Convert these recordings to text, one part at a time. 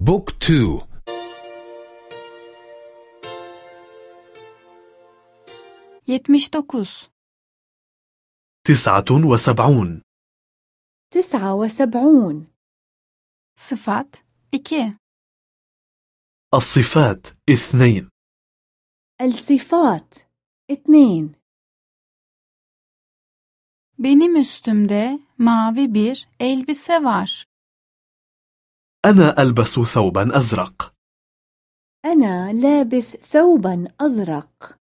بوك تو Yetmiş dokuz. تسعة وسبعون تسعة وسبعون Sıfat iki. الصفات اثنين الصفات اثنين Benim üstümde mavi bir elbise var. أنا ألبس ثوبا أزرق. أنا لابس ثوبا أزرق.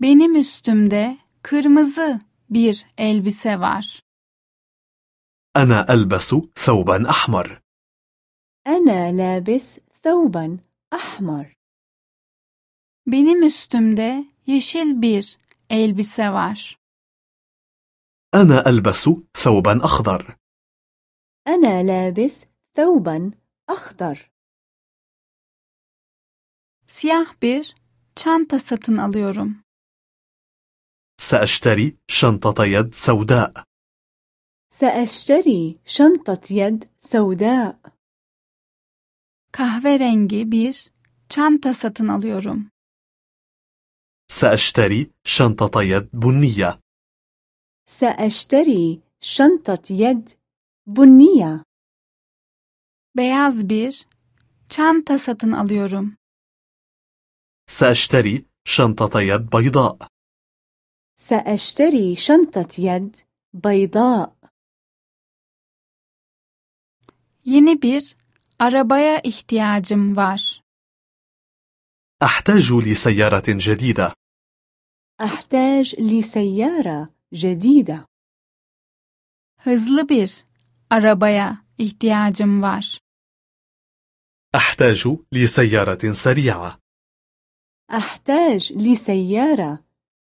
Benim üstümde kırmızı bir elbise var. أنا ألبس ثوبا أحمر. أنا لابس ثوبا أحمر. Benim üstümde yeşil bir elbise var. أنا ألبس ثوبا أخضر. أنا لابس ثوبا أخضر. Siyah bir çanta satın alıyorum. سأشتري شنطة يد سوداء. سأشتري شنطة يد سوداء. Kahverengi bir çanta satın alıyorum. سأشتري شنطة يد بنية. سأشتري شنطة يد بنية. Beyaz bir çanta satın alıyorum. سأشتري شنطة يد بيضاء سأشتري شنطة يد بيضاء Yeni bir arabaya ihtiyacım var. أحتاج لسيارة جديدة أحتاج لسيارة جديدة Hızlı bir arabaya ihtiyacım var. أحتاج لسيارة سريعة. أحتاج لسيارة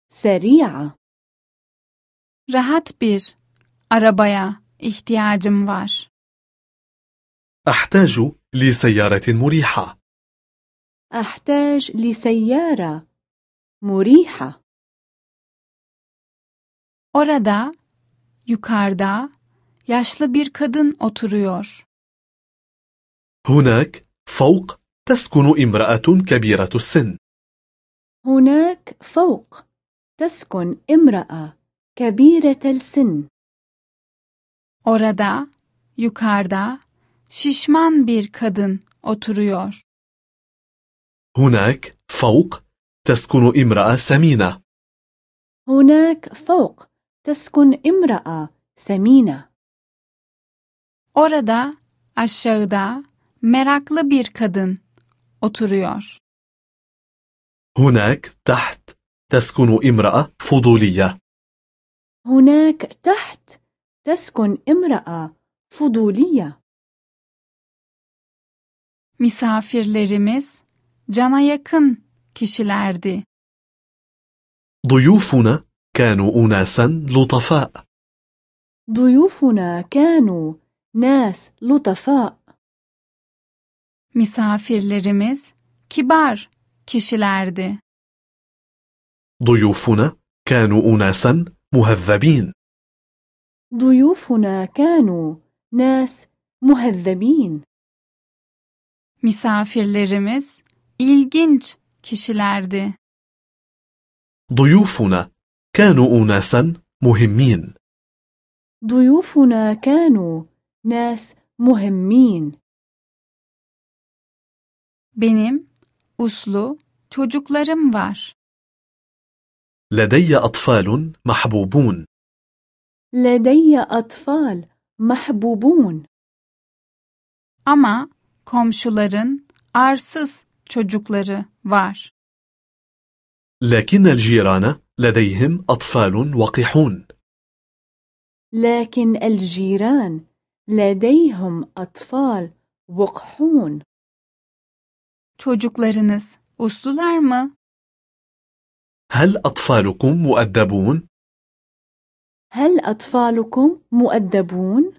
سريعة. Rahat bir arabaya ihtiyacım var. أحتاج لسيارة مريحة. أحتاج لسيارة مريحة. Orada, yukarıda, yaşlı bir kadın oturuyor. هناك فوق تسكن امرأة كبيرة السن. هناك فوق تسكن امرأة كبيرة السن. Orada, yukarıda, şişman bir kadın oturuyor. هناك فوق تسكن امرأة سمينة. هناك فوق تسكن امرأة سمينة. Orada, aşağıda, meraklı bir kadın oturuyor. هناك تحت تسكن امرأة فضولية هناك تحت تسكن امرأة فضولية Misafirlerimiz cana yakın kişilerdi. ضيوفنا كانوا أناسا لطفاء ضيوفنا كانوا ناس لطفاء Misafirlerimiz kibar kişilerdi. ضيوفنا كانوا أناسا مهذبين ضيوفنا كانوا ناس مهذبين Misafirlerimiz ilginç kişilerdi. ضيوفنا كانوا أناسا مهمين ضيوفنا كانوا ناس مهمين Benim uslu çocuklarım var. لدي أطفال محبوبون لدي أطفال محبوبون Ama komşuların arsız çocukları var. لكن الجيران لديهم أطفال وقحون لكن الجيران لديهم أطفال وقحون Çocuklarınız uslular mı? هل أطفالكم مؤدبون؟ هل أطفالكم مؤدبون؟